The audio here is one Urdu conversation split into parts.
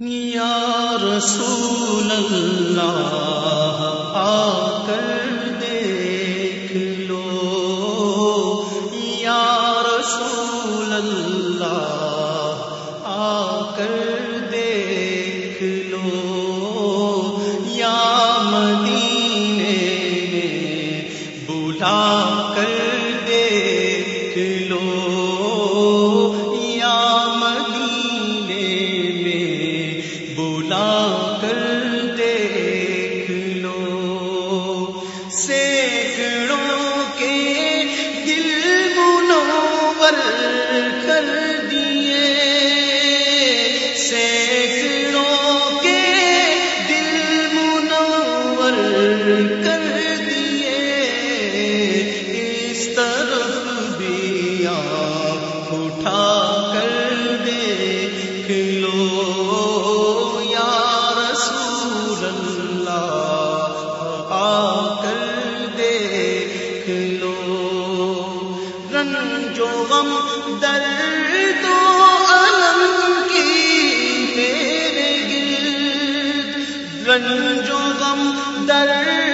یا رسول اللہ، آ کر دیکھ لو۔ یا رسول اللہ، آ کر دیکھ لو۔ یا مدینے میں بلا کر بھی اٹھا کر دیکھ لو، یا رسول اللہ، آ کر دیکھ لو۔ رنج و غم، درد و علم کی میرے گرد۔ رنج و غم، درد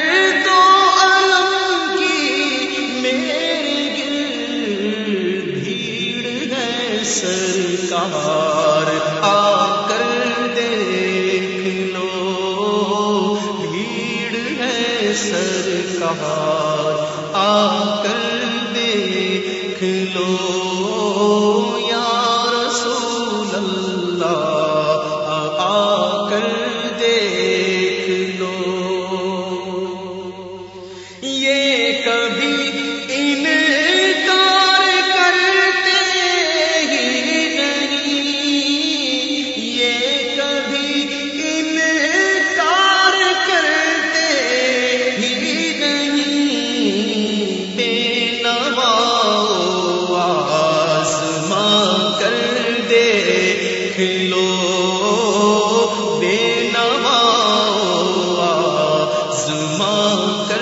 سرکار آ کر دیکھ لو۔ بھیڑ ہے سرکار آ کر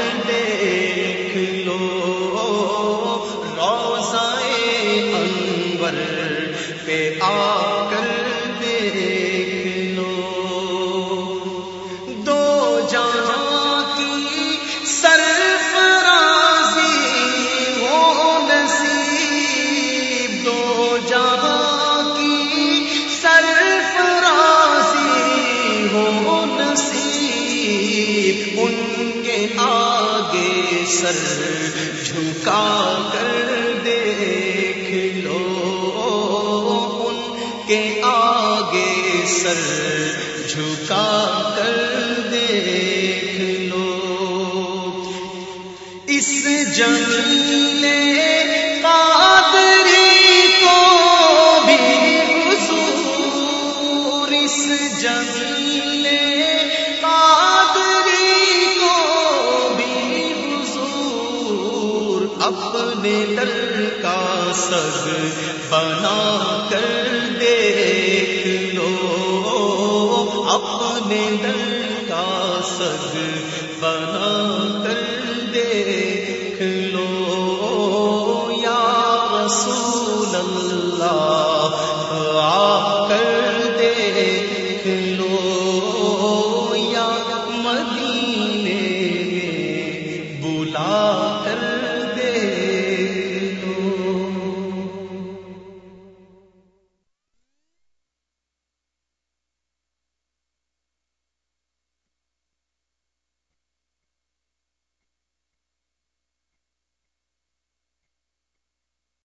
انور پہ آ کر دیکھ لو۔ دو جہاں کی سرفرازی ہو نصیب۔ دو جہاں کی سرفرازی ہو نصیب۔ ان کے آگے سر جھکا کر دیکھ سر جھکا کر دیکھ لو۔ اس جمیل قادری کو بھی حضور، اس جمیل قادری کو بھی حضور، اپنے در کا سگ بنا کر نے دل کا سگ بنا کر دیکھ لو یا رسول اللہ۔